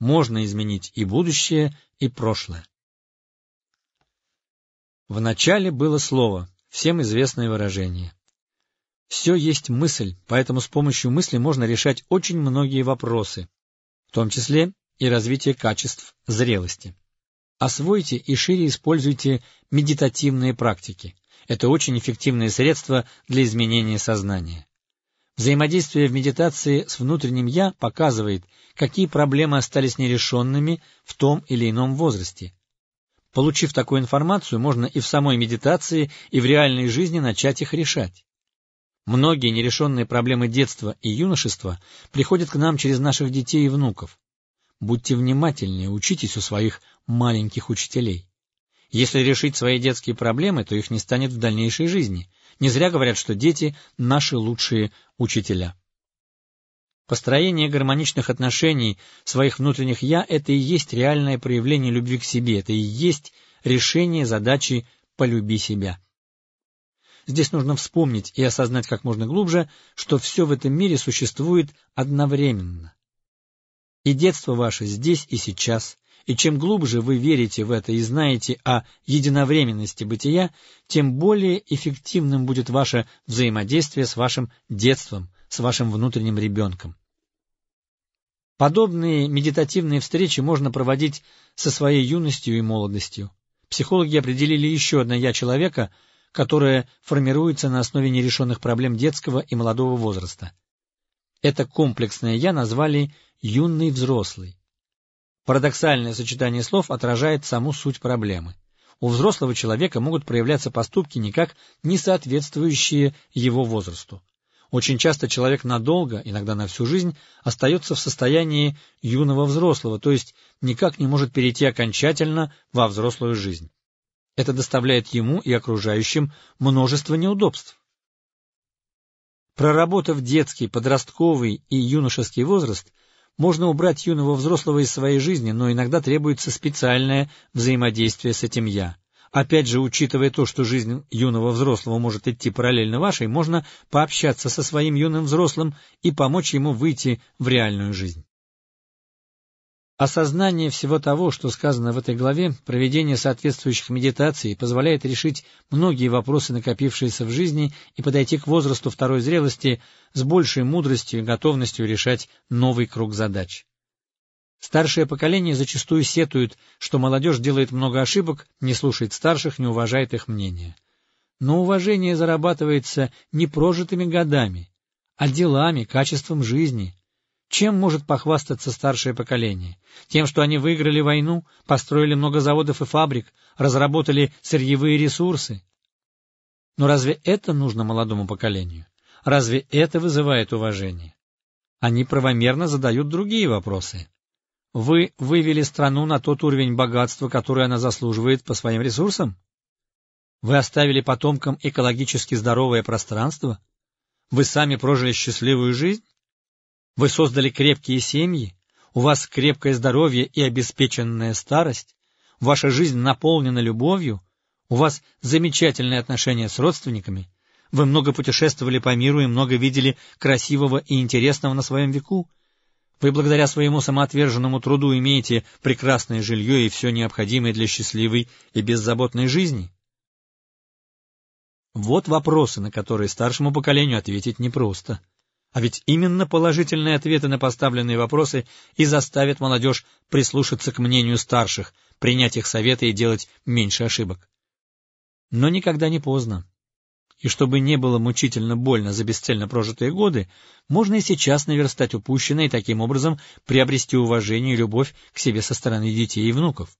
можно изменить и будущее, и прошлое. В начале было слово, всем известное выражение. Все есть мысль, поэтому с помощью мысли можно решать очень многие вопросы, в том числе и развитие качеств зрелости. Освойте и шире используйте медитативные практики. Это очень эффективное средство для изменения сознания. Взаимодействие в медитации с внутренним «я» показывает, какие проблемы остались нерешенными в том или ином возрасте. Получив такую информацию, можно и в самой медитации, и в реальной жизни начать их решать. Многие нерешенные проблемы детства и юношества приходят к нам через наших детей и внуков. Будьте внимательнее, учитесь у своих маленьких учителей. Если решить свои детские проблемы, то их не станет в дальнейшей жизни. Не зря говорят, что дети — наши лучшие учителя. Построение гармоничных отношений своих внутренних «я» — это и есть реальное проявление любви к себе, это и есть решение задачи «полюби себя». Здесь нужно вспомнить и осознать как можно глубже, что все в этом мире существует одновременно. И детство ваше здесь и сейчас, и чем глубже вы верите в это и знаете о единовременности бытия, тем более эффективным будет ваше взаимодействие с вашим детством, с вашим внутренним ребенком. Подобные медитативные встречи можно проводить со своей юностью и молодостью. Психологи определили еще одно «я» человека — которое формируется на основе нерешенных проблем детского и молодого возраста. Это комплексное «я» назвали «юный взрослый». Парадоксальное сочетание слов отражает саму суть проблемы. У взрослого человека могут проявляться поступки никак не соответствующие его возрасту. Очень часто человек надолго, иногда на всю жизнь, остается в состоянии юного взрослого, то есть никак не может перейти окончательно во взрослую жизнь. Это доставляет ему и окружающим множество неудобств. Проработав детский, подростковый и юношеский возраст, можно убрать юного взрослого из своей жизни, но иногда требуется специальное взаимодействие с этим «я». Опять же, учитывая то, что жизнь юного взрослого может идти параллельно вашей, можно пообщаться со своим юным взрослым и помочь ему выйти в реальную жизнь. Осознание всего того, что сказано в этой главе, проведение соответствующих медитаций позволяет решить многие вопросы, накопившиеся в жизни, и подойти к возрасту второй зрелости с большей мудростью и готовностью решать новый круг задач. Старшее поколение зачастую сетует, что молодежь делает много ошибок, не слушает старших, не уважает их мнения. Но уважение зарабатывается не прожитыми годами, а делами, качеством жизни, чем может похвастаться старшее поколение? Тем, что они выиграли войну, построили много заводов и фабрик, разработали сырьевые ресурсы. Но разве это нужно молодому поколению? Разве это вызывает уважение? Они правомерно задают другие вопросы. Вы вывели страну на тот уровень богатства, который она заслуживает по своим ресурсам? Вы оставили потомкам экологически здоровое пространство? Вы сами прожили счастливую жизнь? Вы создали крепкие семьи, у вас крепкое здоровье и обеспеченная старость, ваша жизнь наполнена любовью, у вас замечательные отношения с родственниками, вы много путешествовали по миру и много видели красивого и интересного на своем веку, вы благодаря своему самоотверженному труду имеете прекрасное жилье и все необходимое для счастливой и беззаботной жизни. Вот вопросы, на которые старшему поколению ответить непросто. А ведь именно положительные ответы на поставленные вопросы и заставят молодежь прислушаться к мнению старших, принять их советы и делать меньше ошибок. Но никогда не поздно. И чтобы не было мучительно больно за бесцельно прожитые годы, можно и сейчас наверстать упущенное и таким образом приобрести уважение и любовь к себе со стороны детей и внуков.